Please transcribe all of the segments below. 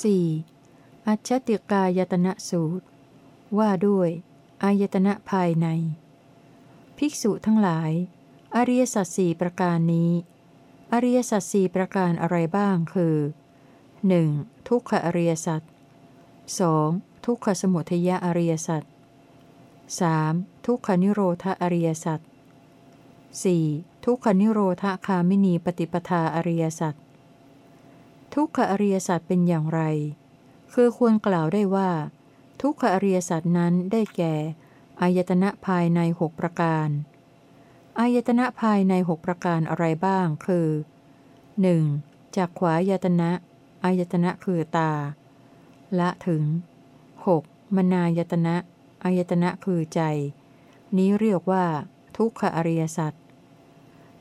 4. อัจฉติกายตนะสูตร ว่าด้วย อายตนะภายใน ภิกษุทั้งหลาย อริยสัจสี่ประการนี้ อริยสัจสี่ประการอะไรบ้างคือ 1. ทุกขอริยสัจ 2. ทุกขสมุทยอริยสัจ 3. ทุกขนิโรธอริยสัจ 4. ทุกขนิโรธคามินีปฏิปทาอริยสัจ ทุกขอริยสัจเป็นอย่างไร คือควรกล่าวได้ว่า ทุกขอริยสัจนั้นได้แก่อายตนะภายในหกประการอายตนะภายในหกประการอะไรบ้าง คือ 1. จากขวายตนะอายตนะคือตา ละถึง 6. มนายตนะอายตนะคือใจ นี้เรียกว่า ทุกขอริยสัจ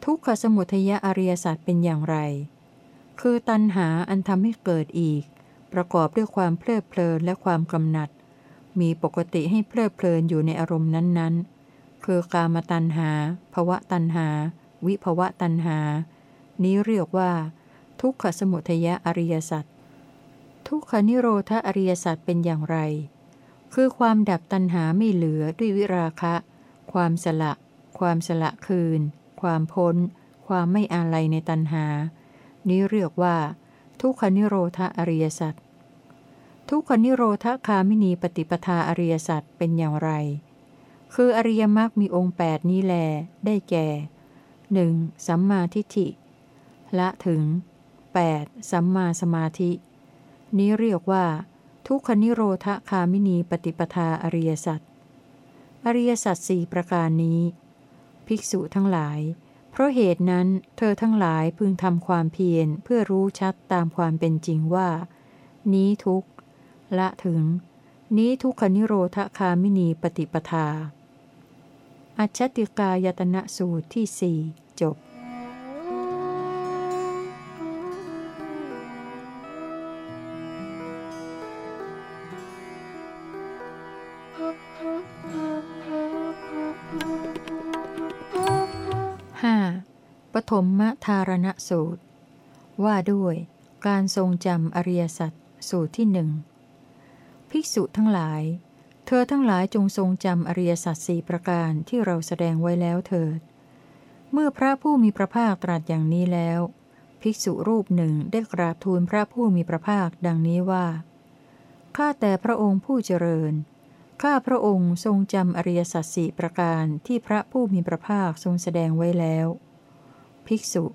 ทุกขสมุทยอริยสัจเป็นอย่างไร คือตัณหาอันทำให้เกิดอีก ประกอบด้วยความเพลิดเพลินและความกำหนัด มีปกติให้เพลิดเพลินอยู่ในอารมณ์นั้นๆ คือกามตัณหาภวะตัณหา วิภวะตัณหา นี้เรียกว่า ทุกขสมุทยอริยสัจทุกขนิโรธอริยสัจเป็นอย่างไร คือความดับตัณหาไม่เหลือด้วยวิราคะ ความสละ ความสละคืน ความพ้น ความไม่อาลัยในตัณหา นี้เรียกว่า ทุกขนิโรธอริยสัจทุกขนิโรธคามินีปฏิปทาอริยสัจเป็นอย่างไร คืออริยมรรคมีองค์แปดนี้แล ได้แก่หนึ่งสัมมาทิฏฐิ ละถึง 8. สัมมาสมาธิ นี้เรียกว่า ทุกขนิโรธคามินีปฏิปทาอริยสัจอริยสัจสี่ประการนี้ ภิกษุทั้งหลาย เพราะเหตุนั้นเธอทั้งหลายพึงทำความเพียรเพื่อรู้ชัดตามความเป็นจริงว่า นี้ทุกละถึง นี้ทุกขนิโรธคามินีปฏิปทา อัจฉติกายตนะสูตรที่สี่จบ ฐมทารณสูตร ว่าด้วยการทรงจำอริยสัจสูตรที่หนึ่งภิกษุทั้งหลาย เธอทั้งหลายจงทรงจำอริยสัจสี่ประการที่เราแสดงไว้แล้วเถิด เมื่อพระผู้มีพระภาคตรัสอย่างนี้แล้ว ภิกษุรูปหนึ่งได้กราบทูลพระผู้มีพระภาคดังนี้ว่า ข้าแต่พระองค์ผู้เจริญ ข้าพระองค์ทรงจำอริยสัจสี่ประการที่พระผู้มีพระภาคทรงแสดงไว้แล้ว ภิกษุ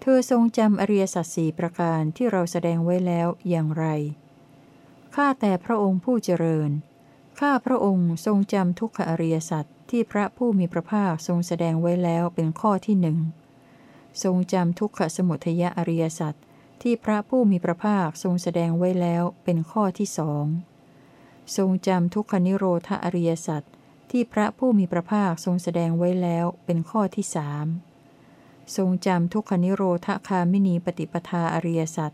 เธอทรงจำอริยสัจสี่ประการที่เราแสดงไว้แล้วอย่างไร ข้าแต่พระองค์ผู้เจริญ ข้าพระองค์ทรงจำทุกขอริยสัจที่พระผู้มีพระภาคทรงแสดงไว้แล้วเป็นข้อที่หนึ่ง ทรงจำทุกขสมุทยอริยสัจที่พระผู้มีพระภาคทรงแสดงไว้แล้วเป็นข้อที่สองทรงจำทุกขนิโรธอริยสัจที่พระผู้มีพระภาคทรงแสดงไว้แล้วเป็นข้อที่สาม ทรงจำทุกขนิโรธคามินีปฏิปทาอริยสัจ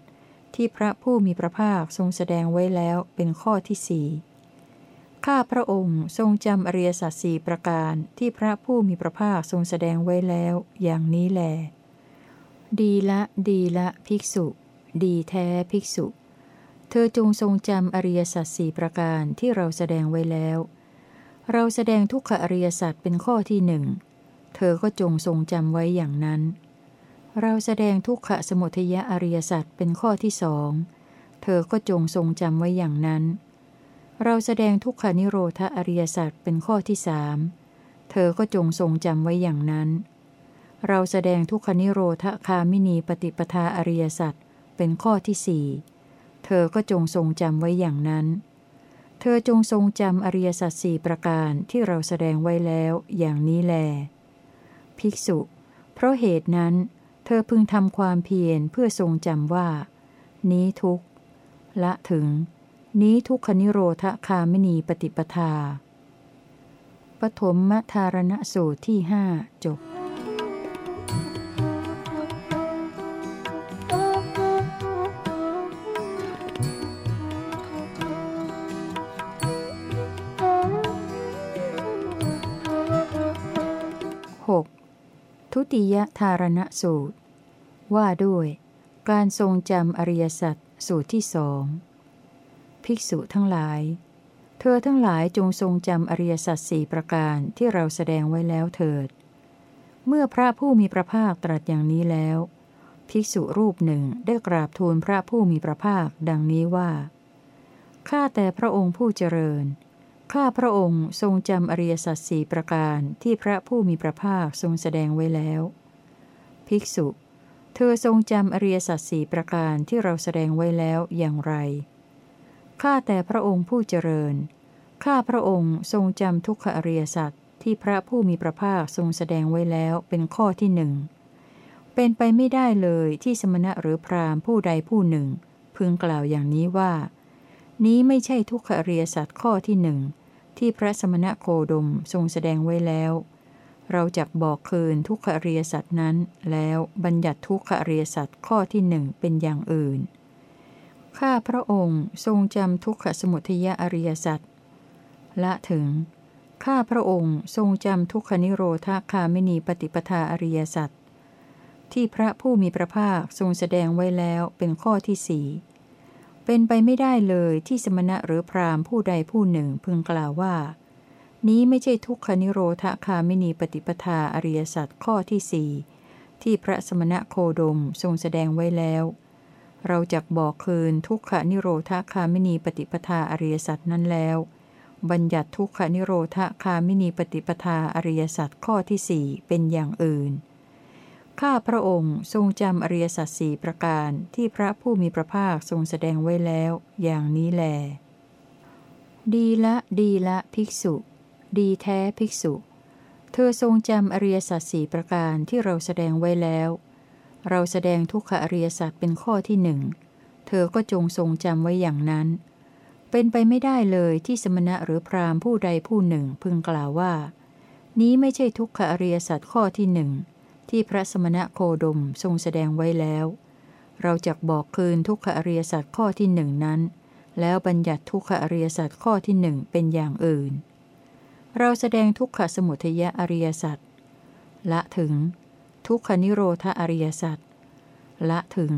ที่พระผู้มีพระภาคทรงแสดงไว้แล้วเป็นข้อที่สี่ข้าพระองค์ทรงจำอริยสัจสี่ประการที่พระผู้มีพระภาคทรงแสดงไว้แล้วอย่างนี้แล ดีละ ดีละ ภิกษุ ดีแท้ภิกษุ เธอจงทรงจำอริยสัจสี่ประการที่เราแสดงไว้แล้ว เราแสดงทุกขอริยสัจเป็นข้อที่หนึ่ง เธอก็จงทรงจำไว้อย่างนั้น เราแสดงทุกขสมุทยอริยสัจเป็นข้อที่สอง เธอก็จงทรงจำไว้อย่างนั้น เราแสดงทุกขานิโรธอริยสัจเป็นข้อที่สามเธอก็จงทรงจำไว้อย่างนั้น เราแสดงทุกขานิโรธคามินีปฏิปทาอริยสัจเป็นข้อที่สี่เธอก็จงทรงจำไว้อย่างนั้น เธอจงทรงจำอริยสัจสี่ประการที่เราแสดงไว้แล้วอย่างนี้แล ภิกษุ เพราะเหตุนั้น เธอพึงทำความเพียรเพื่อทรงจำว่า นี้ทุกละถึง นี้ทุกขนิโรธคามินีปฏิปทา ปฐมมทารณสูตรที่หจบ ทุติยธารณสูตร ว่าด้วย การทรงจำอริยสัจสูตรที่สองภิกษุทั้งหลาย เธอทั้งหลายจงทรงจำอริยสัจสี่ประการที่เราแสดงไว้แล้วเถิด เมื่อพระผู้มีพระภาคตรัสอย่างนี้แล้ว ภิกษุรูปหนึ่งได้กราบทูลพระผู้มีพระภาคดังนี้ว่า ข้าแต่พระองค์ผู้เจริญ ข้าพระองค์ทรงจำอริยสัจสี่ประการที่พระผู้มีพระภาคทรงแสดงไว้แล้ว ภิกษุ เธอทรงจำอริยสัจสี่ประการที่เราแสดงไว้แล้วอย่างไร ข้าแต่พระองค์ผู้เจริญ ข้าพระองค์ทรงจำทุกขอริยสัจที่พระผู้มีพระภาคทรงแสดงไว้แล้วเป็นข้อที่หนึ่ง เป็นไปไม่ได้เลยที่สมณะหรือพราหมณ์ผู้ใดผู้หนึ่ง พึงกล่าวอย่างนี้ว่า นี้ไม่ใช่ทุกขอริยสัจข้อที่หนึ่ง ที่พระสมณะโคดมทรงแสดงไว้แล้ว เราจะบอกคืนทุกขอริยสัจนั้น แล้วบัญญัติทุกขอริยสัจข้อที่หนึ่งเป็นอย่างอื่น ข้าพระองค์ทรงจำทุกขสมุทยอริยสัจละถึง ข้าพระองค์ทรงจำทุกขนิโรธาคาม่นีปฏิปทาอริยสัจที่พระผู้มีพระภาคทรงแสดงไว้แล้วเป็นข้อที่สี่ เป็นไปไม่ได้เลยที่สมณะหรือพราหมณ์ผู้ใดผู้หนึ่งพึงกล่าวว่า นี้ไม่ใช่ทุกขนิโรธคาไม่นีปฏิปทาอริยสัจข้อที่สี่ที่พระสมณะโคดมทรงแสดงไว้แล้ว เราจะบอกคืนทุกขานิโรธคามินีปฏิปทาอริยสัจนั้นแล้ว บัญญัติทุกขานิโรธคามินีปฏิปทาอริยสัจข้อที่สี่เป็นอย่างอื่น ข้าพระองค์ทรงจำอริยสัจสี่ประการที่พระผู้มีพระภาคทรงแสดงไว้แล้ว อย่างนี้แล ดีละดีละภิกษุ ดีแท้ภิกษุ เธอทรงจำอริยสัจสี่ประการที่เราแสดงไว้แล้ว เราแสดงทุกขอริยสัจเป็นข้อที่หนึ่ง เธอก็จงทรงจำไว้อย่างนั้น เป็นไปไม่ได้เลยที่สมณะหรือพราหมณ์ผู้ใดผู้หนึ่งพึงกล่าวว่า นี้ไม่ใช่ทุกขอริยสัจข้อที่หนึ่ง ที่พระสมณะโคดมทรงแสดงไว้แล้ว เราจะบอกคืนทุกขอริยสัจข้อที่หนึ่งนั้น แล้วบัญญัติทุกขอริยสัจข้อที่หนึ่งเป็นอย่างอื่น เราแสดงทุกขสมุทยอริยสัจละถึง ทุกขนิโรธอริยสัจละถึง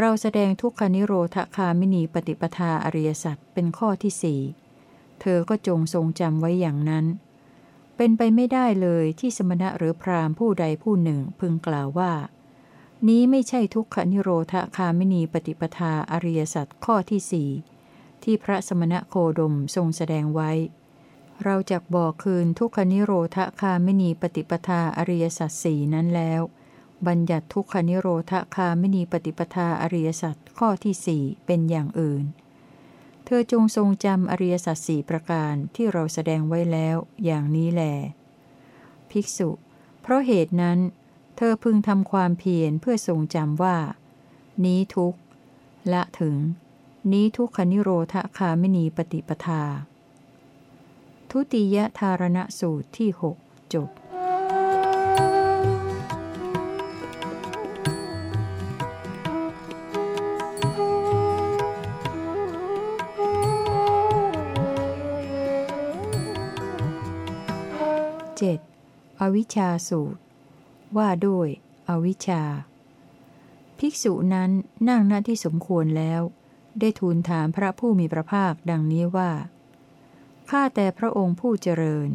เราแสดงทุกขนิโรธคามินีปฏิปทาอริยสัจเป็นข้อที่สี่เธอก็จงทรงจำไว้อย่างนั้น เป็นไปไม่ได้เลยที่สมณะหรือพราหมณ์ผู้ใดผู้หนึ่งพึงกล่าวว่า นี้ไม่ใช่ทุกขนิโรธคามินีปฏิปทาอริยสัจข้อที่สี่ที่พระสมณะโคดมทรงแสดงไว้ เราจะบอกคืนทุกขนิโรธคาไม่นีปฏิปทาอริยสัจสี่นั้นแล้ว บัญญัติทุกขนิโรธคาไม่นีปฏิปทาอริยสัจข้อที่สี่เป็นอย่างอื่น ธอจงทรงจำอริยสัจสี่ประการที่เราแสดงไว้แล้วอย่างนี้แล ภิกษุ เพราะเหตุนั้น เธอพึงทำความเพียรเพื่อทรงจำว่า นี้ทุกละถึง นี้ทุกขนิโรธคาไม่นีปฏิปทา ทุติยธารณสูตรที่หจบ อวิชชาสูตร ว่าด้วย อวิชชา ภิกษุนั้นนั่งหน้าที่สมควรแล้ว ได้ทูลถามพระผู้มีพระภาคดังนี้ว่าข้าแต่พระองค์ผู้เจริญ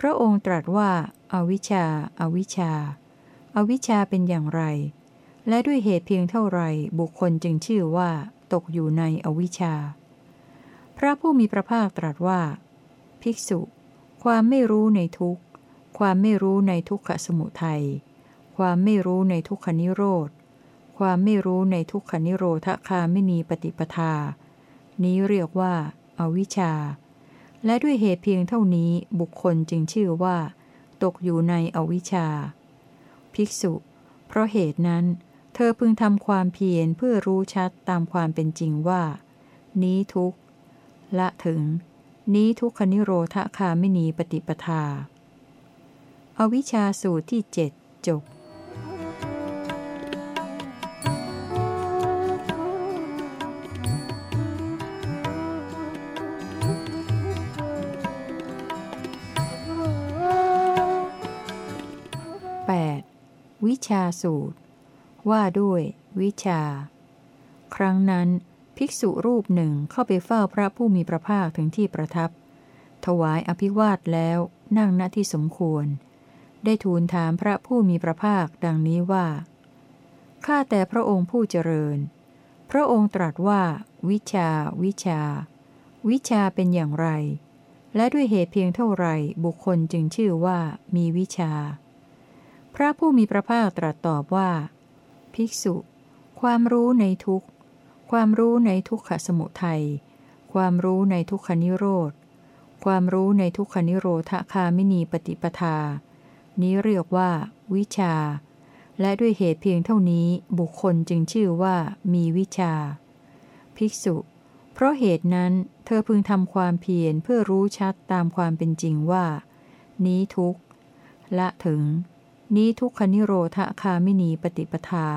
พระองค์ตรัสว่าอาวิชชาอาวิชชาอาวิชชาเป็นอย่างไร และด้วยเหตุเพียงเท่าไรบุคคลจึงชื่อว่าตกอยู่ในอวิชชา พระผู้มีพระภาคตรัสว่า ภิกษุ ความไม่รู้ในทุกข์ ความไม่รู้ในทุกขสมุทัย ความไม่รู้ในทุกขนิโรธ ความไม่รู้ในทุกขนิโรธคาไม่มีปฏิปทา นี้เรียกว่าอาวิชชา และด้วยเหตุเพียงเท่านี้บุคคลจึงชื่อว่า ตกอยู่ในอวิชชา ภิกษุ เพราะเหตุนั้น เธอพึงทำความเพียรเพื่อรู้ชัดตามความเป็นจริงว่า นี้ทุกละถึง นี้ทุกขนิโรธคาไม่นีปฏิปทา อวิชชาสูตรที่เจ็ดจบ 8. วิชาสูตร ว่าด้วยวิชา ครั้งนั้น ภิกษุรูปหนึ่งเข้าไปเฝ้าพระผู้มีพระภาคถึงที่ประทับ ถวายอภิวาทแล้วนั่งณที่สมควร ได้ทูลถามพระผู้มีพระภาคดังนี้ว่า ข้าแต่พระองค์ผู้เจริญ พระองค์ตรัสว่า วิชา วิชา วิชาเป็นอย่างไร และด้วยเหตุเพียงเท่าไรบุคคลจึงชื่อว่ามีวิชา พระผู้มีพระภาคตรัสตอบว่า ภิกษุ ความรู้ในทุกความรู้ในทุกขสมุทัย ความรู้ในทุกขนิโรธ ความรู้ในทุกขนิโรธคามินีปฏิปทา นี้เรียกว่า วิชา และด้วยเหตุเพียงเท่านี้บุคคลจึงชื่อว่ามีวิชา ภิกษุ เพราะเหตุนั้นเธอพึงทำความเพียรเพื่อรู้ชัดตามความเป็นจริงว่า นี้ทุกขละถึง นี้ทุกขนิโรธคามินีปฏิปทา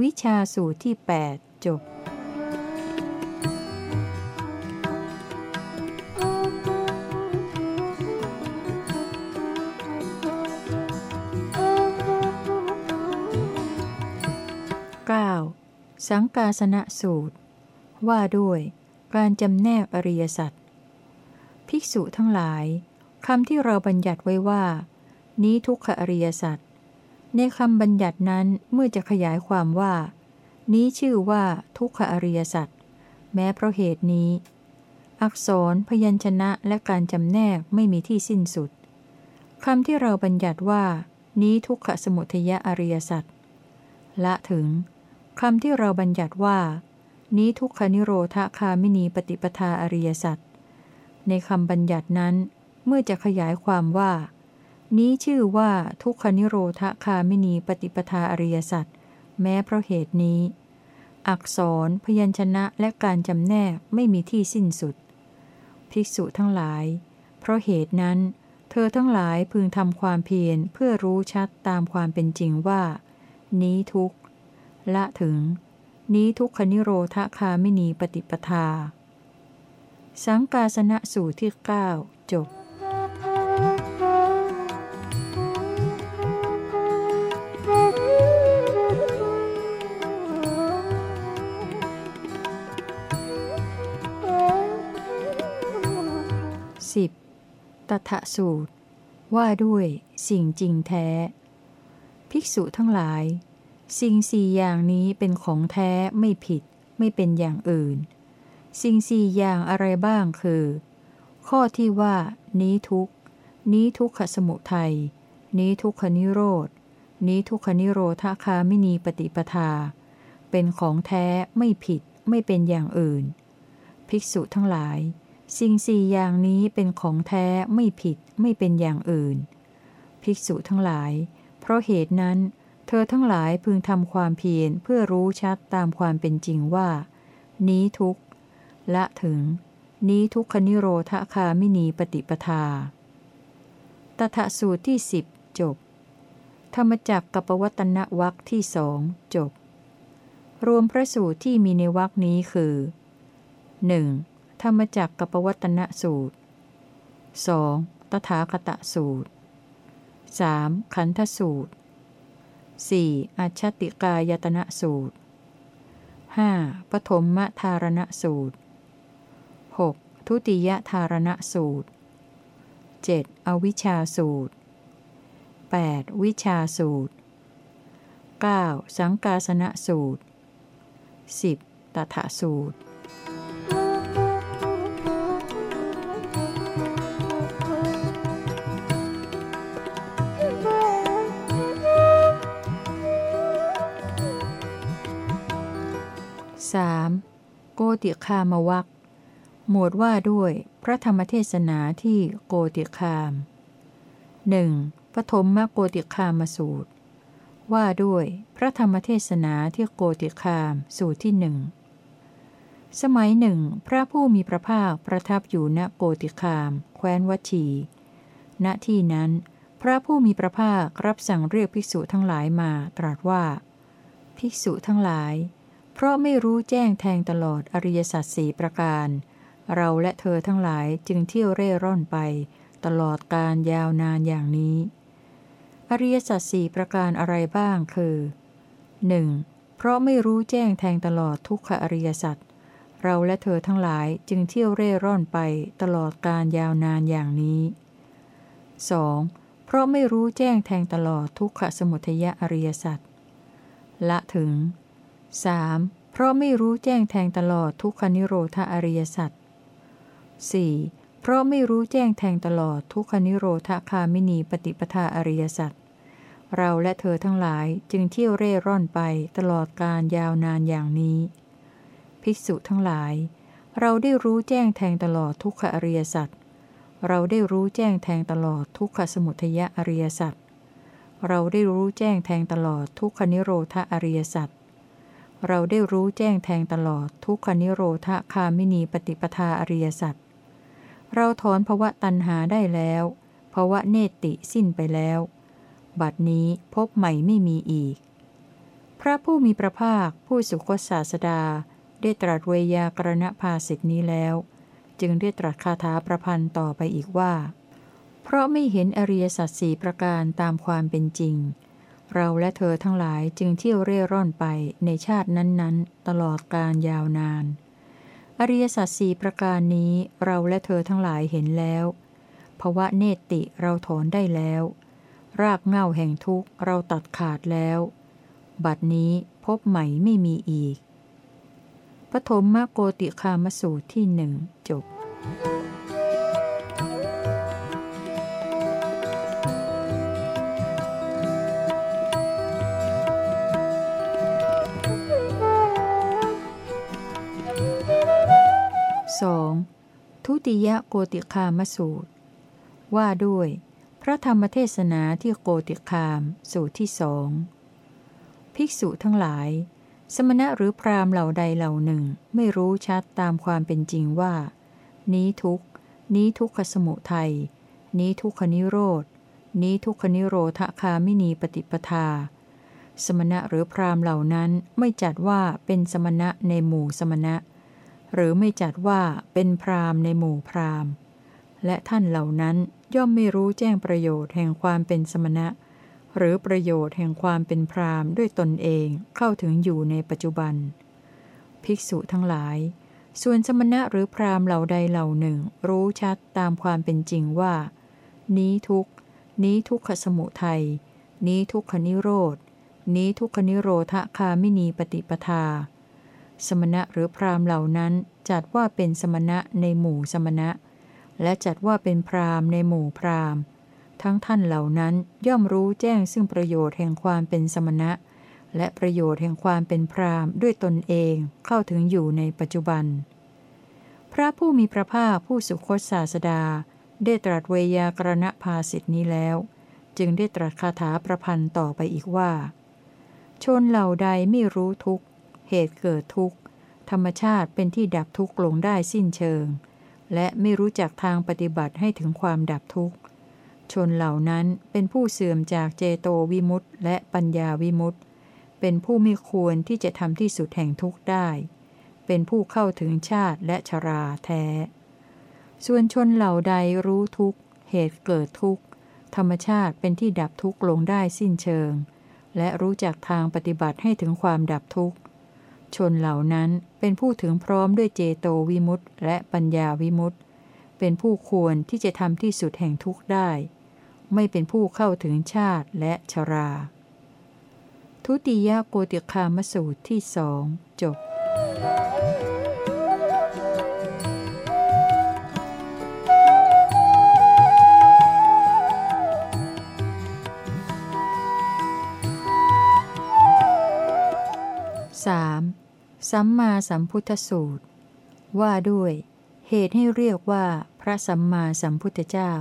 วิชาสูตรที่ 8 จบ สังกาสนะสูตร ว่าด้วยการจำแนกอริยสัจภิกษุทั้งหลายคำที่เราบัญญัติไว้ว่า นี้ทุกขอริยสัจในคำบัญญัตินั้นเมื่อจะขยายความว่า นี้ชื่อว่าทุกขอริยสัจแม้เพราะเหตุนี้ อักษรพยัญชนะและการจำแนกไม่มีที่สิ้นสุดคำที่เราบัญญัติว่า นี้ทุกขสมุทยอริยสัจละถึง คำที่เราบัญญัติว่า นี้ทุกขนิโรธคามินีปฏิปทาอริยสัจในคำบัญญัตินั้น เมื่อจะขยายความว่า นี้ชื่อว่าทุกขนิโรธคามินีปฏิปทาอริยสัจแม้เพราะเหตุนี้ อักษร พยัญชนะและการจำแนกไม่มีที่สิ้นสุด ภิกษุทั้งหลาย เพราะเหตุนั้น เธอทั้งหลายพึงทำความเพียรเพื่อรู้ชัดตามความเป็นจริงว่า นี้ทุกข ละถึง นี้ทุกขนิโรธคาไม่นีปฏิปทา สังกาสนะสูตรที่ 9 จบ 10. ตถะสูตร ว่าด้วยสิ่งจริงแท้ ภิกษุทั้งหลาย สิ่งสี่อย่างนี้เป็นของแท้ไม่ผิด ไม่เป็นอย่างอื่น สิ่งสี่อย่างอะไรบ้างคือ ข้อที่ว่า นี้ทุกนี้ทุกขสมุทัยนี้ทุกขนิโรธนี้ทุกขนิโรธคามินีปฏิปทา เป็นของแท้ไม่ผิด ไม่เป็นอย่างอื่น ภิกษุทั้งหลาย สิ่งสี่อย่างนี้เป็นของแท้ไม่ผิด ไม่เป็นอย่างอื่น ภิกษุทั้งหลาย เพราะเหตุนั้น เธอทั้งหลายพึงทำความเพียรเพื่อรู้ชัดตามความเป็นจริงว่า นี้ทุกข์ละถึง นี้ทุกขนิโรธคามินีปฏิปทา ตถสูตรที่สิบจบ ธรรมจักกับปวัตนวักที่สองจบ รวมพระสูตรที่มีในวักนี้คือ 1. ธรรมจักกับปวัตนสูตร 2. ตถาคตสูตร 3. ขันธสูตร 4. อัชติกายตนะสูตร 5. ปฐมมทารณสูตร 6. ทุติยธารณสูตร 7. อวิชชาสูตร 8. วิชาสูตร 9. สังกาสนะสูตร 10. ตถาสูตร 3. โกติคามวักหมวดว่าด้วยพระธรรมเทศนาที่โกติคาม 1. ปฐมมโกติคามสูตร ว่าด้วยพระธรรมเทศนาที่โกติคามสูตรที่หนึ่งสมัยหนึ่ง พระผู้มีพระภาคประทับอยู่ณโกติคาม แคว้นวัชี ณที่นั้น พระผู้มีพระภาครับสั่งเรียกภิกษุทั้งหลายมาตรัสว่า ภิกษุทั้งหลาย เพราะไม่รู้แจ้งแทงตลอดอริยสัจสี่ประการ เราและเธอทั้งหลายจึงเที่ยวเร่ร่อนไป ตลอดการยาวนานอย่างนี้ อริยสัจสี่ประการอะไรบ้างคือ 1. เพราะไม่รู้แจ้งแทงตลอดทุกขอริยสัจเราและเธอทั้งหลายจึงเที่ยวเร่ร่อนไปตลอดการยาวนานอย่างนี้ 2. เพราะไม่รู้แจ้งแทงตลอดทุกขสมุทยอริยสัจละถึง 3. เพราะไม่รู้แจ้งแทงตลอดทุกขนิโรธอริยสัจ 4. เพราะไม่รู้แจ้งแทงตลอดทุกขนิโรธคามินีปฏิปทาอริยสัจ เราและเธอทั้งหลายจึงเที่ยวเร่ร่อนไปตลอดการยาวนานอย่างนี้ ภิกษุทั้งหลาย เราได้รู้แจ้งแทงตลอดทุกขอริยสัจ เราได้รู้แจ้งแทงตลอดทุกขสมุทยอริยสัจ เราได้รู้แจ้งแทงตลอดทุกขนิโรธอริยสัจ เราได้รู้แจ้งแทงตลอดทุกขนิโรธคามินีปฏิปทาอริยสัจเราถอนภวะตัณหาได้แล้วภวะเนติสิ้นไปแล้ว บัดนี้พบใหม่ไม่มีอีก พระผู้มีพระภาคผู้สุคตศาสดา ได้ตรัสเวยากรณภาสิทนี้แล้ว จึงได้ตรัสคาถาประพันธ์ต่อไปอีกว่า เพราะไม่เห็นอริยสัจสี่ประการตามความเป็นจริง เราและเธอทั้งหลายจึงเที่ยวเร่ร่อนไปในชาตินั้นๆ ตลอดการยาวนาน อริยสัจสี่ประการนี้เราและเธอทั้งหลายเห็นแล้วภาวะเนติเราถอนได้แล้ว รากเง่าแห่งทุกข์เราตัดขาดแล้ว บัดนี้พบใหม่ไม่มีอีก ปฐมมโกติคามสูตรที่หนึ่งจบ 2. ทุติยโกติคามสูตร ว่าด้วย พระธรรมเทศนาที่โกติคามสูตรที่สองภิกษุทั้งหลาย สมณะหรือพรามเหล่าใดเหล่าหนึ่งไม่รู้ชัดตามความเป็นจริงว่า นี้ทุกนี้ทุกขสมุทัยนี้ทุกขนิโรธนี้ทุกขนิโรธคามินีปฏิปทา สมณะหรือพรามเหล่านั้นไม่จัดว่าเป็นสมณะในหมู่สมณะ หรือไม่จัดว่าเป็นพรามในหมู่พรามและท่านเหล่านั้นย่อมไม่รู้แจ้งประโยชน์แห่งความเป็นสมณะ หรือประโยชน์แห่งความเป็นพรามด้วยตนเองเข้าถึงอยู่ในปัจจุบัน ภิกษุทั้งหลาย ส่วนสมณะหรือพรามเหล่าใดเหล่าหนึ่ง รู้ชัดตามความเป็นจริงว่า นี้ทุกนี้ทุกขสมุทัยนี้ทุกขนิโรธนี้ทุกขนิโรธคามินีปฏิปทา สมณะหรือพราหมณ์เหล่านั้นจัดว่าเป็นสมณะในหมู่สมณะ และจัดว่าเป็นพราหมณ์ในหมู่พราหมณ์ ทั้งท่านเหล่านั้นย่อมรู้แจ้งซึ่งประโยชน์แห่งความเป็นสมณะ และประโยชน์แห่งความเป็นพราหมณ์ด้วยตนเองเข้าถึงอยู่ในปัจจุบัน พระผู้มีพระภาคผู้สุคตศาสดา ได้ตรัสเวยากรณภาสิทธินี้แล้ว จึงได้ตรัสคาถาประพันธ์ต่อไปอีกว่า ชนเหล่าใดไม่รู้ทุกข เหตุเกิดทุกข์ ธรรมชาติเป็นที่ดับทุกข์ลงได้สิ้นเชิง และไม่รู้จักทางปฏิบัติให้ถึงความดับทุกข์ ชนเหล่านั้นเป็นผู้เสื่อมจากเจโตวิมุตต์และปัญญาวิมุตต์เป็นผู้ไม่ควรที่จะทำที่สุดแห่งทุกข์ได้ เป็นผู้เข้าถึงชาติและชราแท้ ส่วนชนเหล่าใดรู้ทุกข์ เหตุเกิดทุกข์ ธรรมชาติเป็นที่ดับทุกข์ลงได้สิ้นเชิง และรู้จักทางปฏิบัติให้ถึงความดับทุกข์ ชนเหล่านั้นเป็นผู้ถึงพร้อมด้วยเจโตวิมุตต์และปัญญาวิมุตต์เป็นผู้ควรที่จะทำที่สุดแห่งทุกข์ได้ ไม่เป็นผู้เข้าถึงชาติและชรา ทุติยโกติคามสูตรที่สองจบสาม สัมมาสัมพุทธสูตร ว่าด้วย เหตุให้เรียกว่าพระสัมมาสัมพุทธเจ้า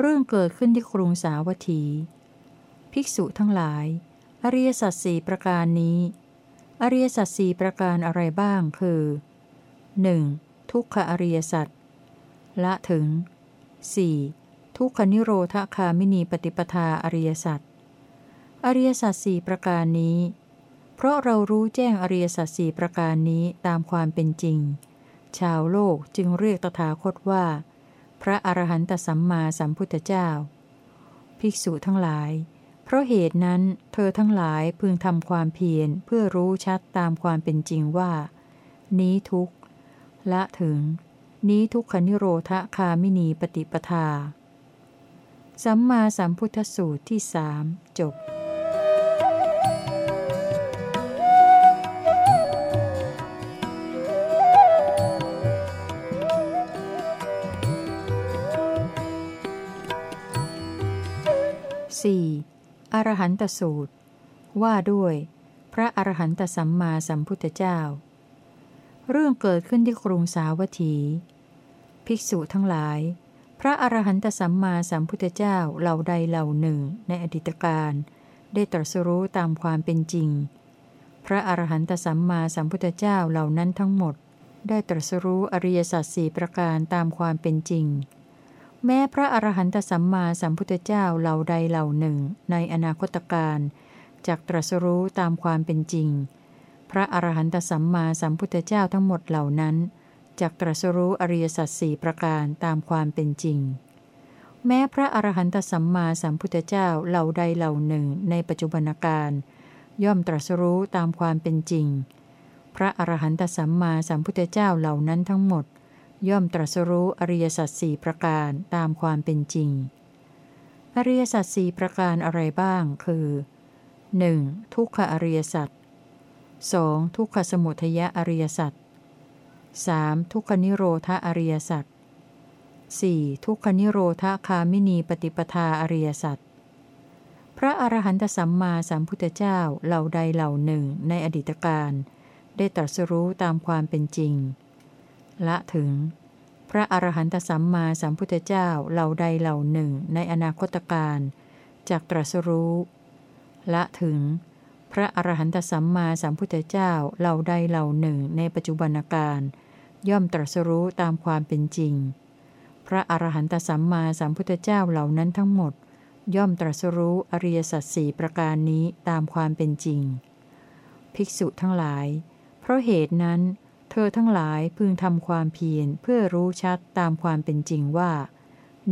เรื่องเกิดขึ้นที่กรุงสาวัตถี ภิกษุทั้งหลาย อริยสัจสี่ประการนี้ อริยสัจสี่ประการอะไรบ้างคือ 1. ทุกขอริยสัจละถึง 4. ทุกขนิโรธคามินีปฏิปทาอริยสัจอริยสัจสี่ประการนี้ เพราะเรารู้แจ้งอริยสัจสี่ประการนี้ตามความเป็นจริง ชาวโลกจึงเรียกตถาคตว่า พระอรหันตสัมมาสัมพุทธเจ้า ภิกษุทั้งหลาย เพราะเหตุนั้นเธอทั้งหลายพึงทำความเพียรเพื่อรู้ชัดตามความเป็นจริงว่า นี้ทุกขละถึง นี้ทุกขนิโรธคามินีปฏิปทา สัมมาสัมพุทธสูตรที่สามจบ อรหันตสูตร ว่าด้วย พระอรหันตสัมมาสัมพุทธเจ้า เรื่องเกิดขึ้นที่กรุงสาวัตถี ภิกษุทั้งหลาย พระอรหันตสัมมาสัมพุทธเจ้าเหล่าใดเหล่าหนึ่งในอดีตการได้ตรัสรู้ตามความเป็นจริง พระอรหันตสัมมาสัมพุทธเจ้าเหล่านั้นทั้งหมด ได้ตรัสรู้อริยสัจสี่ประการตามความเป็นจริง แม้พระอรหันตสัมมาสัมพุทธเจ้าเหล่าใดเหล่าหนึ่ง ในอนาคตการจากตรัสรู้ตามความเป็นจริง พระอรหันตสัมมาสัมพุทธเจ้าทั้งหมดเหล่านั้นจากตรัสรู้อริยสัจสี่ประการตามความเป็นจริง แม้พระอรหันตสัมมาสัมพุทธเจ้าเหล่าใดเหล่าหนึ่ง ในปัจจุบันการย่อมตรัสรู้ตามความเป็นจริง พระอรหันตสัมมาสัมพุทธเจ้าเหล่านั้นทั้งหมด ย่อมตรัสรู้อริยสัจสี่ประการตามความเป็นจริง อริยสัจสี่ประการอะไรบ้าง คือ 1. ทุกขอริยสัจ 2. ทุกขสมุทยอริยสัจ 3. ทุกขนิโรธอริยสัจ 4. ทุกขนิโรธคามินีปฏิปทาอริยสัจพระอรหันตสัมมาสัมพุทธเจ้าเหล่าใดเหล่าหนึ่งในอดีตการ ได้ตรัสรู้ตามความเป็นจริง ละถึง พระอรหันตสัมมาสัมพุทธเจ้าเหล่าใดเหล่าหนึ่งในอนาคตการจากตรัสรู้ ละถึง พระอรหันตสัมมาสัมพุทธเจ้าเหล่าใดเหล่าหนึ่งในปัจจุบันการย่อมตรัสรู้ตามความเป็นจริง พระอรหันตสัมมาสัมพุทธเจ้าเหล่านั้นทั้งหมด ย่อมตรัสรู้อริยสัจสี่ประการนี้ตามความเป็นจริง ภิกษุทั้งหลาย เพราะเหตุนั้น เธอทั้งหลายพึงทำความเพียรเพื่อรู้ชัดตามความเป็นจริงว่า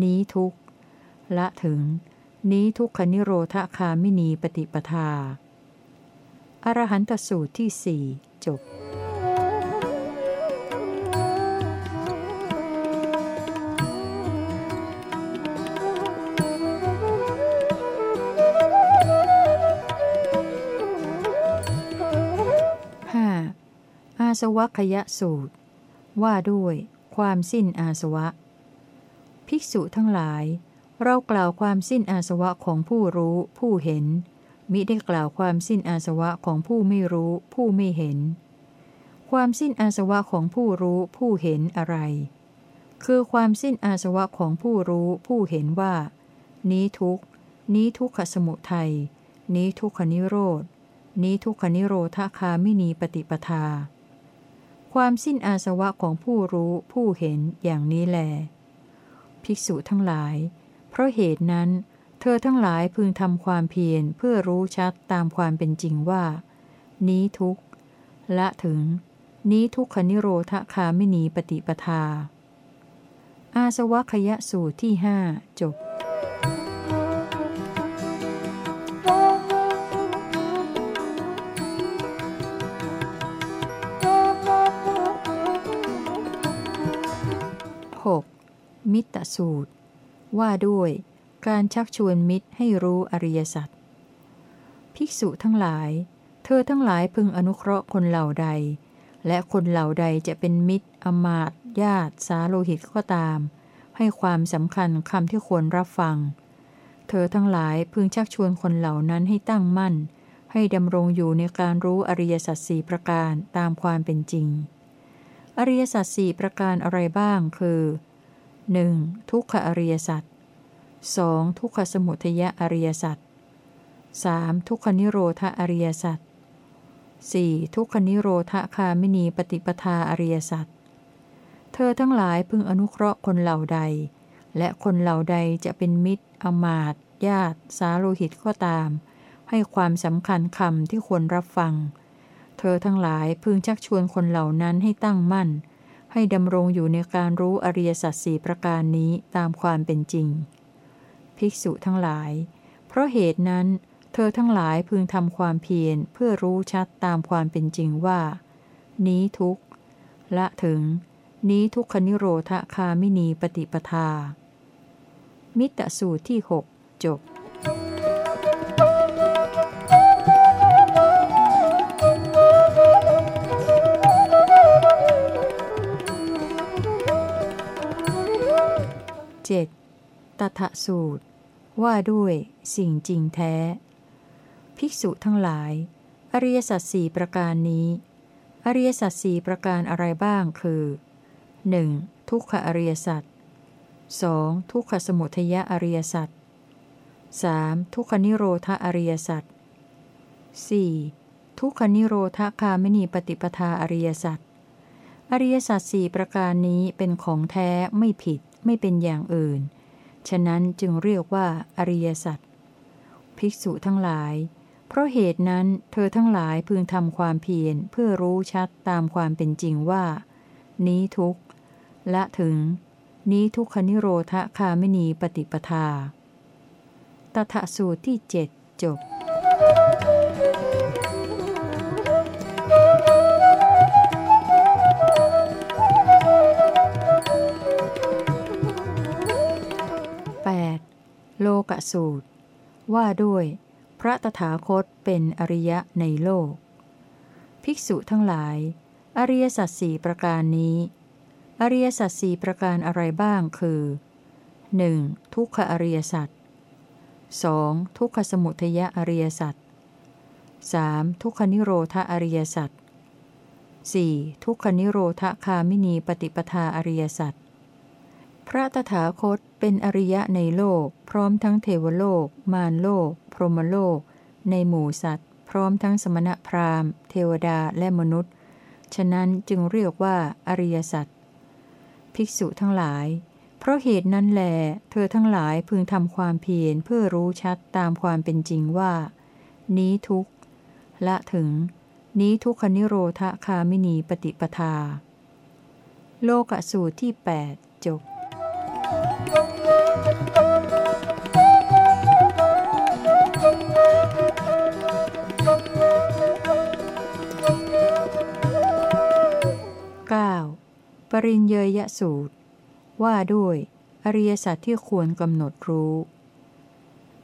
นี้ทุกละถึง นี้ทุกขนิโรธคามินีปฏิปทา อรหันตสูตรที่สี่จบ สวะขยะสูตร ว่าด้วยความสิ้นอาสวะ ภิกษุทั้งหลาย เรากล่าวความสิ้นอาสวะของผู้รู้ผู้เห็น มิได้กล่าวความสิ้นอาสวะของผู้ไม่รู้ผู้ไม่เห็น ความสิ้นอาสวะของผู้รู้ผู้เห็นอะไร คือความสิ้นอาสวะของผู้รู้ผู้เห็นว่า นี้ทุกนี้ทุกขสมุทัย นี้ทุกขนิโรธนี้ทุกขนิโรธาคาไมินีปฏิปทา ความสิ้นอาสวะของผู้รู้ผู้เห็นอย่างนี้แล ภิกษุทั้งหลาย เพราะเหตุนั้น เธอทั้งหลายพึงทำความเพียรเพื่อรู้ชัดตามความเป็นจริงว่า นี้ทุกละถึง นี้ทุกขนิโรธคาไม่นีปฏิปทา อาสวะขยะสูตรที่หจบ มิตรสูตร ว่าด้วย การชักชวนมิตรให้รู้อริยสัจภิกษุทั้งหลาย เธอทั้งหลายพึงอนุเคราะห์คนเหล่าใด และคนเหล่าใดจะเป็นมิตร อมาตญาติสาโลหิตก็ตาม ให้ความสำคัญคำที่ควรรับฟัง เธอทั้งหลายพึงชักชวนคนเหล่านั้นให้ตั้งมั่น ให้ดำรงอยู่ในการรู้อริยสัจสี่ประการตามความเป็นจริง อริยสัจสี่ประการอะไรบ้างคือ 1. ทุกขอริยสัจ 2. ทุกขสมุทยอริยสัจ 3. ทุกขนิโรธอริยสัจ 4. ทุกขนิโรธคามินีปฏิปทาอริยสัจ เธอทั้งหลายพึงอนุเคราะห์คนเหล่าใด และคนเหล่าใดจะเป็นมิตร อมาตญาติ สาโลหิตก็ตาม ให้ความสำคัญคำที่ควรรับฟัง เธอทั้งหลายพึงชักชวนคนเหล่านั้นให้ตั้งมั่น ให้ดำรงอยู่ในการรู้อริยสัจสี่ประการนี้ตามความเป็นจริง ภิกษุทั้งหลาย เพราะเหตุนั้น เธอทั้งหลายพึงทำความเพียรเพื่อรู้ชัดตามความเป็นจริงว่า นี้ทุกขละถึง นี้ทุกขนิโรธคามินีปฏิปทา มิตรสูตรที่หกจบ 7. ตถะสูตร ว่าด้วยสิ่งจริงแท้ ภิกษุทั้งหลาย อริยสัจสี่ประการนี้ อริยสัจสี่ประการอะไรบ้างคือ 1. ทุกขอริยสัจ 2. ทุกขสมุทยอริยสัจ 3. ทุกขนิโรธอริยสัจ 4. ทุกขนิโรธคามินีปฏิปทาอริยสัจ อริยสัจสี่ประการนี้เป็นของแท้ไม่ผิด ไม่เป็นอย่างอื่น ฉะนั้นจึงเรียกว่าอริยสัจภิกษุทั้งหลาย เพราะเหตุนั้นเธอทั้งหลายพึงทำความเพียรเพื่อรู้ชัดตามความเป็นจริงว่า นี้ทุกข์ละถึง นี้ทุกขนิโรธคาไม่นีปฏิปทาตถะสูตรที่เจ็ดจบ โลกสูตร ว่าด้วย พระตถาคตเป็นอริยะในโลก ภิกษุทั้งหลาย อริยสัจสี่ประการนี้ อริยสัจสี่ประการอะไรบ้างคือ 1. ทุกขอริยสัจ 2. ทุกขสมุทยอริยสัจ 3. ทุกขนิโรธอริยสัจ 4. ทุกขนิโรธคามินีปฏิปทาอริยสัจ พระตถาคตเป็นอริยะในโลก พร้อมทั้งเทวโลก มารโลก พรหมโลก ในหมู่สัตว์ พร้อมทั้งสมณพราหมณ์ เทวดาและมนุษย์ ฉะนั้นจึงเรียกว่าอริยสัจภิกษุทั้งหลาย เพราะเหตุนั้นแล เธอทั้งหลายพึงทำความเพียรเพื่อรู้ชัดตามความเป็นจริงว่า นี้ทุกละถึง นี้ทุกขนิโรธคามินีปฏิปทา โลกสูตรที่ 8 จบ 9. ปริญเยยสูตร ว่าด้วย อริยสัจที่ควรกำหนดรู้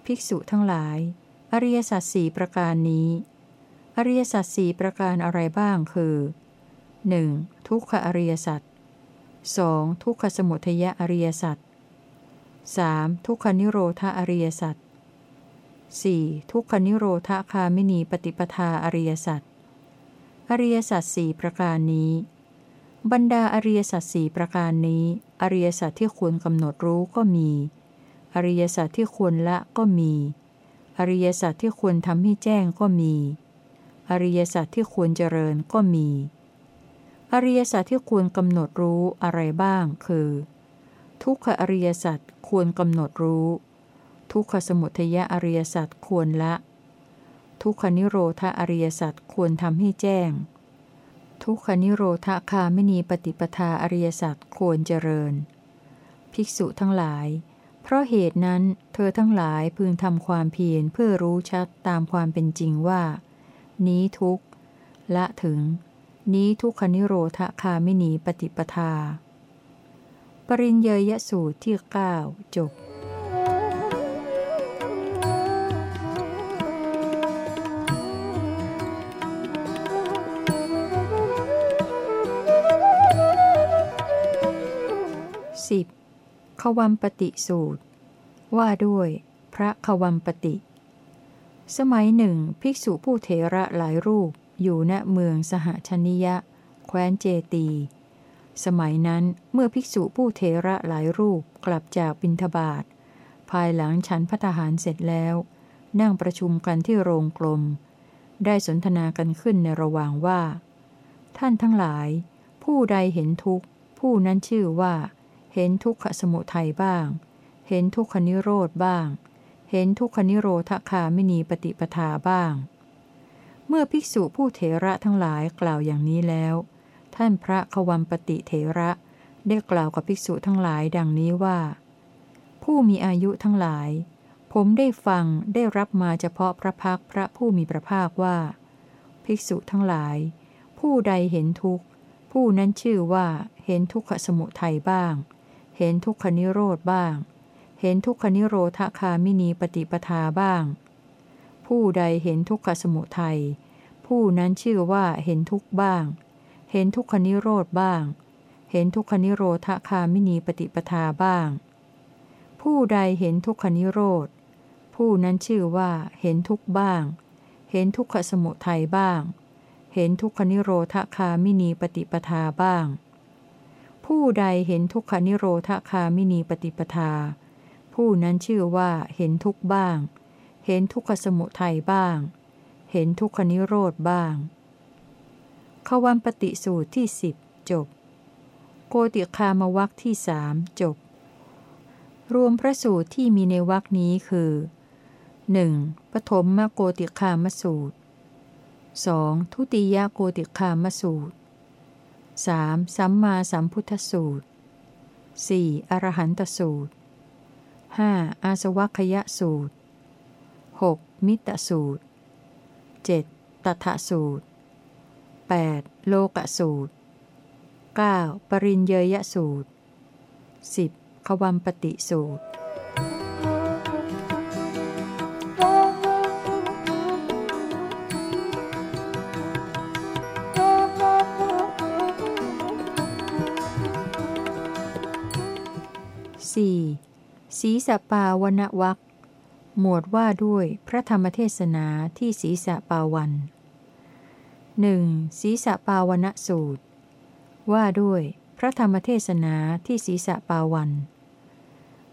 ภิกษุทั้งหลาย อริยสัจสี่ประการนี้ อริยสัจสี่ประการอะไรบ้างคือ 1. ทุกขอริยสัจ 2. ทุกขสมุทยอริยสัจ 3. ทุกขนิโรธาอริยสัจ 4. ทุกขนิโรธาคามินีปฏิปทาอริยสัจ อริยสัจสี่ประการนี้ บรรดาอริยสัจสี่ประการนี้ อริยสัจที่ควรกำหนดรู้ก็มี อริยสัจที่ควรละก็มี อริยสัจที่ควรทำให้แจ้งก็มี อริยสัจที่ควรเจริญก็มี อริยสัจที่ควรกำหนดรู้อะไรบ้าง คือ ทุกขอริยสัจควรกำหนดรู้ ทุกขสมุทยอริยสัจควรละ ทุกขนิโรธอริยสัจควรทำให้แจ้ง ทุกขนิโรธคาไม่นีปฏิปทาอริยสัจควรเจริญ ภิกษุทั้งหลาย เพราะเหตุนั้นเธอทั้งหลายพึงทำความเพียรเพื่อรู้ชัดตามความเป็นจริงว่า นี้ทุกละถึง นี้ทุกขนิโรธคาไม่นีปฏิปทา ปริญเยยสูตรที่ 9 จบ 10. ขวัมปติสูตร ว่าด้วยพระขวัมปติ สมัยหนึ่ง ภิกษุผู้เทระหลายรูป อยู่ณเมืองสหชนิยะ แคว้นเจตี สมัยนั้นเมื่อภิกษุผู้เทระหลายรูปกลับจากบิณฑบาตภายหลังฉันพัตหารเสร็จแล้ว นั่งประชุมกันที่โรงกลม ได้สนทนากันขึ้นในระหว่างว่า ท่านทั้งหลาย ผู้ใดเห็นทุกข์ ผู้นั้นชื่อว่า เห็นทุกขสมุทัยบ้าง เห็นทุกขนิโรธบ้าง เห็นทุกขนิโรธคาไม่นีปฏิปทาบ้าง เมื่อภิกษุผู้เถระทั้งหลายกล่าวอย่างนี้แล้ว ท่านพระขวัมปติเถระได้กล่าวกับภิกษุทั้งหลายดังนี้ว่า ผู้มีอายุทั้งหลาย ผมได้ฟังได้รับมาเฉพาะพระพักพระผู้มีพระภาคว่า ภิกษุทั้งหลาย ผู้ใดเห็นทุกข์ ผู้นั้นชื่อว่าเห็นทุกขสมุทัยบ้าง เห็นทุกขนิโรธบ้าง เห็นทุกขนิโรธคามินีปฏิปทาบ้าง ผู้ใดเห็นทุกขสมุทัย ผู้นั้นชื่อว่าเห็นทุกบ้าง เห็นทุกขนิโรธบ้าง เห็นทุกขนิโรธคามินีปฏิปทาบ้าง ผู้ใดเห็นทุกขนิโรธ ผู้นั้นชื่อว่าเห็นทุกบ้าง เห็นทุกขสมุทัยบ้าง เห็นทุกขนิโรธคามินีปฏิปทาบ้าง ผู้ใดเห็นทุกขนิโรธคามินีปฏิปทา ผู้นั้นชื่อว่าเห็นทุกบ้าง เห็นทุกขสมุทัยบ้าง เห็นทุกขนิโรธบ้างขวันปฏิสูตรที่สิบจบ โกติคามวักที่สามจบ รวมพระสูตรที่มีในวักนี้คือหนึ่งปฐมมโกติคามสูตร 2. ทุติยโกติคามสูตร 3. สัมมาสัมพุทธสูตร 4. อรหันตสูตร 5. อาสวัคยสูตร 6. มิตรสูตร 7. ตถาสูตร 8. โลกสูตร 9. ปริญเยยสูตร 10. ขวัมปติสูตร 4. ศีสปาวณวัก หมวดว่าด้วยพระธรรมเทศนาที่ศีสะปาวันหนึ่งศีสะปาวณสูตร ว่าด้วยพระธรรมเทศนาที่ศีสะปาวัน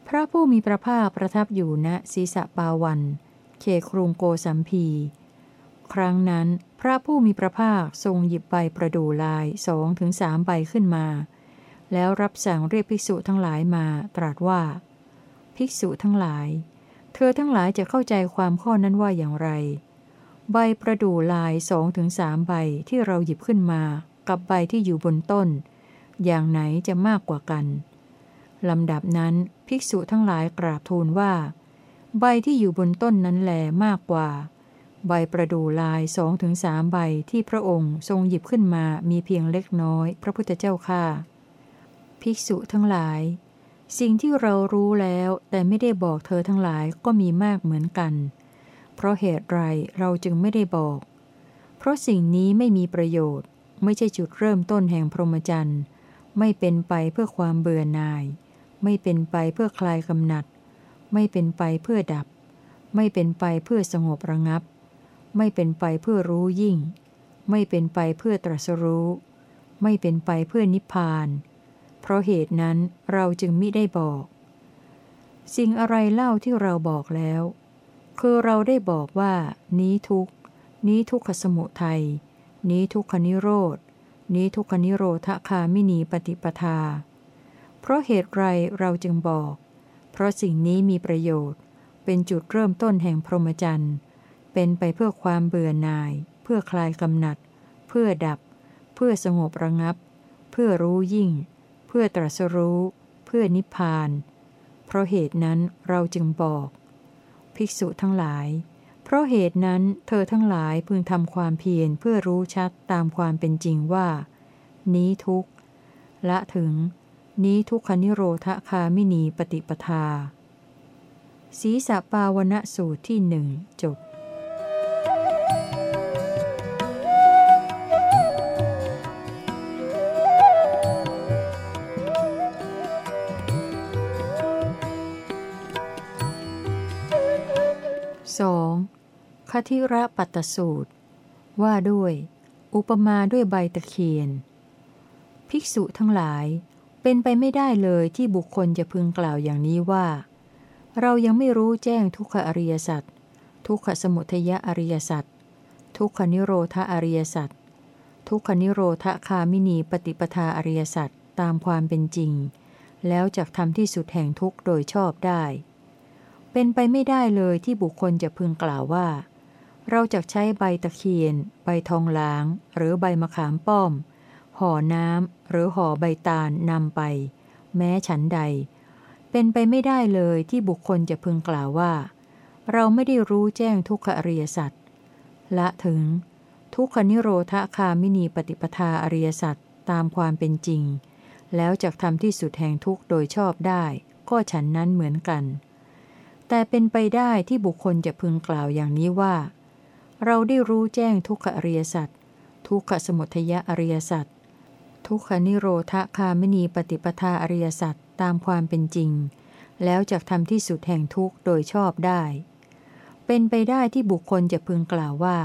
พระผู้มีพระภาคประทับอยู่ณศีสะปาวัน เขครุงโกสัมพี ครั้งนั้นพระผู้มีพระภาคทรงหยิบใบประดูลายสองถึงสามใบขึ้นมา แล้วรับสั่งเรียกภิกษุทั้งหลายมาตรัสว่า ภิกษุทั้งหลาย เธอทั้งหลายจะเข้าใจความข้อนั้นว่าอย่างไร ใบประดู่ลายสองถึงสามใบที่เราหยิบขึ้นมา กับใบที่อยู่บนต้น อย่างไหนจะมากกว่ากันลำดับนั้นภิกษุทั้งหลายกราบทูลว่า ใบที่อยู่บนต้นนั้นแหลมากกว่า ใบประดู่ลายสองถึงสามใบที่พระองค์ทรงหยิบขึ้นมามีเพียงเล็กน้อย พระพุทธเจ้าค่าภิกษุทั้งหลาย สิ่งที่เรารู้แล้วแต่ไม่ได้บอกเธอทั้งหลายก็มีมากเหมือนกัน เพราะเหตุไรเราจึงไม่ได้บอก เพราะสิ่งนี้ไม่มีประโยชน์ ไม่ใช่จุดเริ่มต้นแห่งพรหมจรรย์ไม่เป็นไปเพื่อความเบื่อหน่าย ไม่เป็นไปเพื่อคลายกำหนัด ไม่เป็นไปเพื่อดับ ไม่เป็นไปเพื่อสงบระงับ ไม่เป็นไปเพื่อรู้ยิ่ง ไม่เป็นไปเพื่อตรัสรู้ ไม่เป็นไปเพื่อนิพพาน เพราะเหตุนั้นเราจึงมิได้บอก สิ่งอะไรเล่าที่เราบอกแล้ว คือเราได้บอกว่า นี้ทุกนี้ทุกขสมุทัย นี้ทุกขนิโรธ นี้ทุกขนิโรธคามินีปฏิปทา เพราะเหตุไรเราจึงบอก เพราะสิ่งนี้มีประโยชน์ เป็นจุดเริ่มต้นแห่งพรหมจรรย์ เป็นไปเพื่อความเบื่อหน่าย เพื่อคลายกำหนัด เพื่อดับ เพื่อสงบระงับ เพื่อรู้ยิ่ง พื่อตรัสรู้ เพื่อนิพพาน เพราะเหตุนั้นเราจึงบอก ภิกษุทั้งหลาย เพราะเหตุนั้นเธอทั้งหลายพึงทำความเพียรเพื่อรู้ชัดตามความเป็นจริงว่า นี้ทุกละถึง นี้ทุกขนิโรธคามินีปฏิปทาสีสปาวณสูตรที่หนึ่งจบ คทิระปัตสูตร ว่าด้วย อุปมาด้วยใบตะเคียน ภิกษุทั้งหลาย เป็นไปไม่ได้เลยที่บุคคลจะพึงกล่าวอย่างนี้ว่า เรายังไม่รู้แจ้งทุกขอริยสัจทุกขสมุทยอริยสัจทุกขนิโรธอริยสัจทุกขนิโรธคามินีปฏิปทาอริยสัจตามความเป็นจริง แล้วจะทำที่สุดแห่งทุกโดยชอบได้ เป็นไปไม่ได้เลยที่บุคคลจะพึงกล่าวว่า เราจะใช้ใบตะเคียน ใบทองหลาง หรือใบมะขามป้อม ห่อน้ำหรือห่อใบตาลนำไป แม้ฉันใด เป็นไปไม่ได้เลยที่บุคคลจะพึงกล่าวว่า เราไม่ได้รู้แจ้งทุกขอริยสัจละถึง ทุกขนิโรธคามินีปฏิปทาอริยสัจตามความเป็นจริง แล้วจะทำที่สุดแห่งทุกโดยชอบได้ ก็ฉันนั้นเหมือนกัน แต่เป็นไปได้ที่บุคคลจะพึงกล่าวอย่างนี้ว่า เราได้รู้แจ้งทุกขอริยสัจทุกขสมุทยอริยสัจทุกขนิโรธคามินีปฏิปทาอริยสัจตามความเป็นจริง แล้วจะทำที่สุดแห่งทุกโดยชอบได้ เป็นไปได้ที่บุคคลจะพึงกล่าวว่า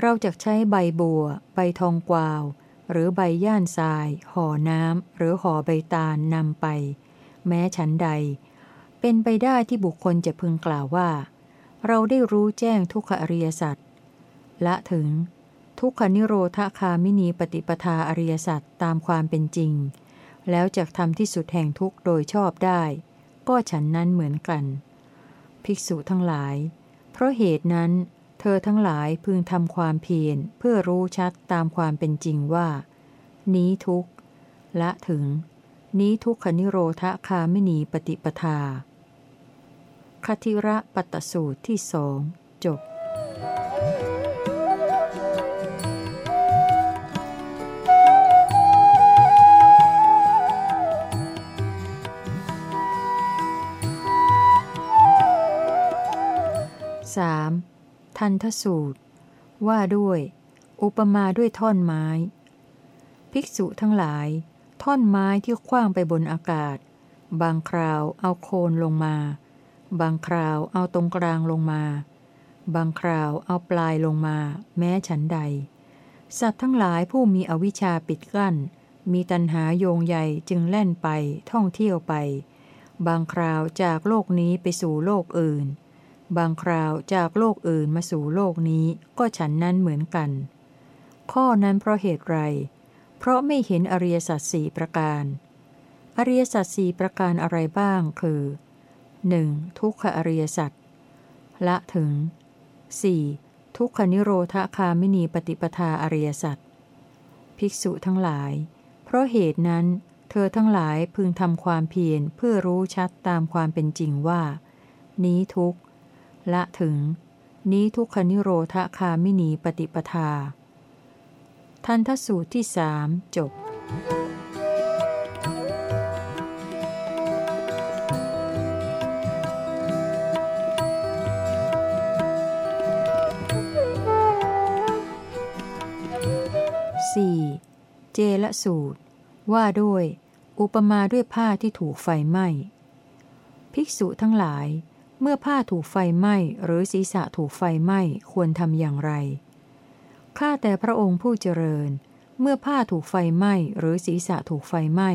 เราจะใช้ใบบัว ใบทองกวาว หรือใบย่านทราย ห่อน้ำหรือห่อใบตาลนำไป แม้ฉันใด เป็นไปได้ที่บุคคลจะพึงกล่าวว่า เราได้รู้แจ้งทุกขอริยสัจ ละถึง ทุกขนิโรธคามินีปฏิปทาอริยสัจตามความเป็นจริง แล้วจะทำที่สุดแห่งทุกโดยชอบได้ ก็ฉันนั้นเหมือนกัน ภิกษุทั้งหลาย เพราะเหตุนั้น เธอทั้งหลายพึงทำความเพียรเพื่อรู้ชัดตามความเป็นจริงว่า นี้ทุกละถึง นี้ทุกขนิโรธคามินีปฏิปทาคติระปัตตสูตรที่สองจบ 3. ทันทสูตร ว่าด้วย อุปมาด้วยท่อนไม้ ภิกษุทั้งหลาย ท่อนไม้ที่คว้างไปบนอากาศ บางคราวเอาโคนลงมา บางคราวเอาตรงกลางลงมา บางคราวเอาปลายลงมา แม้ฉันใด สัตว์ทั้งหลายผู้มีอวิชชาปิดกั้น มีตัณหาโยงใหญ่จึงแล่นไปท่องเที่ยวไป บางคราวจากโลกนี้ไปสู่โลกอื่น บางคราวจากโลกอื่นมาสู่โลกนี้ก็ฉันนั้นเหมือนกัน ข้อนั้นเพราะเหตุไร เพราะไม่เห็นอริยสัจสี่ประการ อริยสัจสี่ประการอะไรบ้างคือ 1. ทุกขอริยสัจละถึง 4. ทุกขนิโรธคามินีปฏิปทาอริยสัจภิกษุทั้งหลาย เพราะเหตุนั้น เธอทั้งหลายพึงทำความเพียรเพื่อรู้ชัดตามความเป็นจริงว่า นี้ทุก ละถึง นี้ทุกขนิโรธคามินีปฏิปทา ทันทสูตรที่สามจบสี่เจละสูตร ว่าด้วย อุปมาด้วยผ้าที่ถูกไฟไหม้ ภิกษุทั้งหลาย เมื่อผ้าถูกไฟไหม้หรือศีรษะถูกไฟไหม้ควรทำอย่างไร ข้าแต่พระองค์ผู้เจริญ เมื่อผ้าถูกไฟไหม้หรือศีรษะถูกไฟไหม้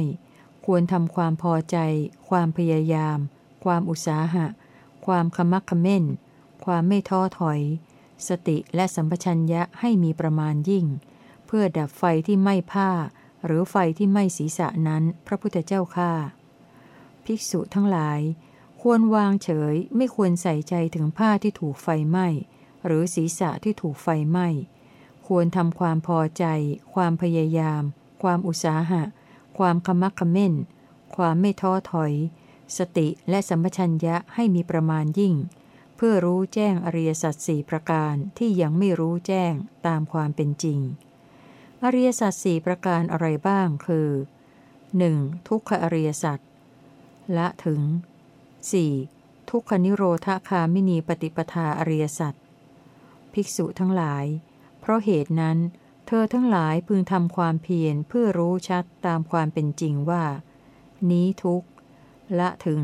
ควรทำความพอใจ ความพยายาม ความอุตสาหะ ความขมักขม้น ความไม่ท้อถอย สติและสัมปชัญญะให้มีประมาณยิ่ง เพื่อดับไฟที่ไหม้ผ้า หรือไฟที่ไหม้ศีรษะนั้น พระพุทธเจ้าข้าภิกษุทั้งหลาย ควรวางเฉยไม่ควรใส่ใจถึงผ้าที่ถูกไฟไหม้ หรือศีรษะที่ถูกไฟไหม้ ควรทำความพอใจ ความพยายาม ความอุตสาหะ ความขมักขม้น ความไม่ท้อถอย สติและสัมปชัญญะให้มีประมาณยิ่ง เพื่อรู้แจ้งอริยสัจสี่ประการที่ยังไม่รู้แจ้งตามความเป็นจริง อริยสัจสี่ประการอะไรบ้างคือ 1. ทุกขอริยสัจละถึง 4. ทุกขนิโรธคามินีปฏิปทาอริยสัจภิกษุทั้งหลาย เพราะเหตุนั้น เธอทั้งหลายพึงทำความเพียรเพื่อรู้ชัดตามความเป็นจริงว่า นี้ทุกละถึง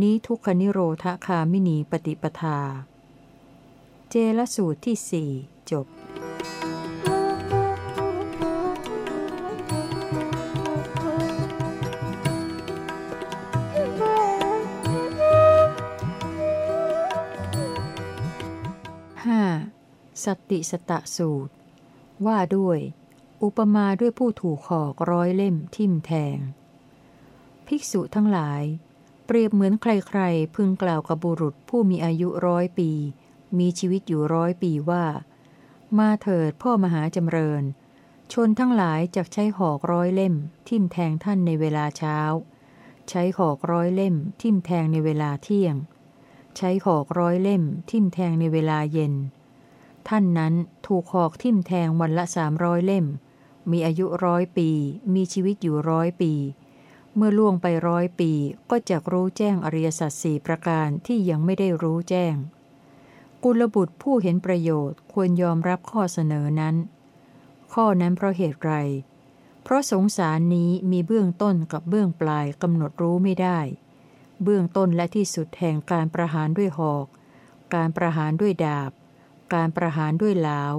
นี้ทุกขนิโรธคามินีปฏิปทา เจลสูตรที่สี่จบ สติสตะสูตร ว่าด้วย อุปมาด้วยผู้ถูกขอกร้อยเล่มทิ่มแทง ภิกษุทั้งหลาย เปรียบเหมือนใครๆ พึงกล่าวกับบุรุษผู้มีอายุร้อยปี มีชีวิตอยู่ร้อยปีว่า มาเถิดพ่อมหาจำเริญ ชนทั้งหลายจะใช้หอกร้อยเล่ม ทิ่มแทงท่านในเวลาเช้า ใช้หอกร้อยเล่ม ทิ่มแทงในเวลาเที่ยง ใช้หอกร้อยเล่ม ทิ่มแทงในเวลาเย็น ท่านนั้นถูกหอกทิ่มแทงวันละสามร้อยเล่ม มีอายุร้อยปี มีชีวิตอยู่ร้อยปี เมื่อล่วงไปร้อยปีก็จะรู้แจ้งอริยสัจสี่ประการที่ยังไม่ได้รู้แจ้ง กุลบุตรผู้เห็นประโยชน์ควรยอมรับข้อเสนอนั้น ข้อนั้นเพราะเหตุไร เพราะสงสารนี้มีเบื้องต้นกับเบื้องปลายกำหนดรู้ไม่ได้ เบื้องต้นและที่สุดแห่งการประหารด้วยหอก การประหารด้วยดาบ การประหารด้วยลาว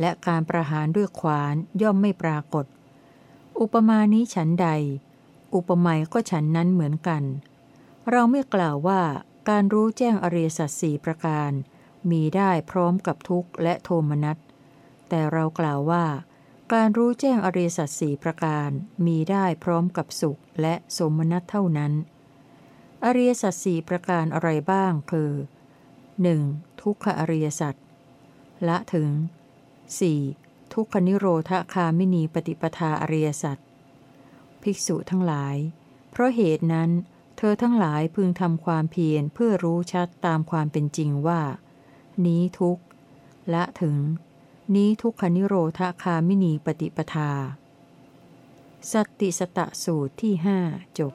และการประหารด้วยขวานย่อมไม่ปรากฏ อุปมานี้ฉันใด อุปไมยก็ฉันนั้นเหมือนกัน เราไม่กล่าวว่าการรู้แจ้งอริยสัจสี่ประการ มีได้พร้อมกับทุกข์และโทมนัส แต่เรากล่าวว่า การรู้แจ้งอริยสัจสี่ประการ มีได้พร้อมกับสุขและสมนัตเท่านั้น อริยสัจสี่ประการอะไรบ้างคือ 1. ทุกขอริยสัจ ละถึง 4. ทุกขนิโรธคามินีปฏิปทาอริยสัจภิกษุทั้งหลาย เพราะเหตุนั้น เธอทั้งหลายพึงทำความเพียรเพื่อรู้ชัดตามความเป็นจริงว่า นี้ทุกขละถึง นี้ทุกขนิโรธคามินีปฏิปทา สตติสตะสูตรที่หจบ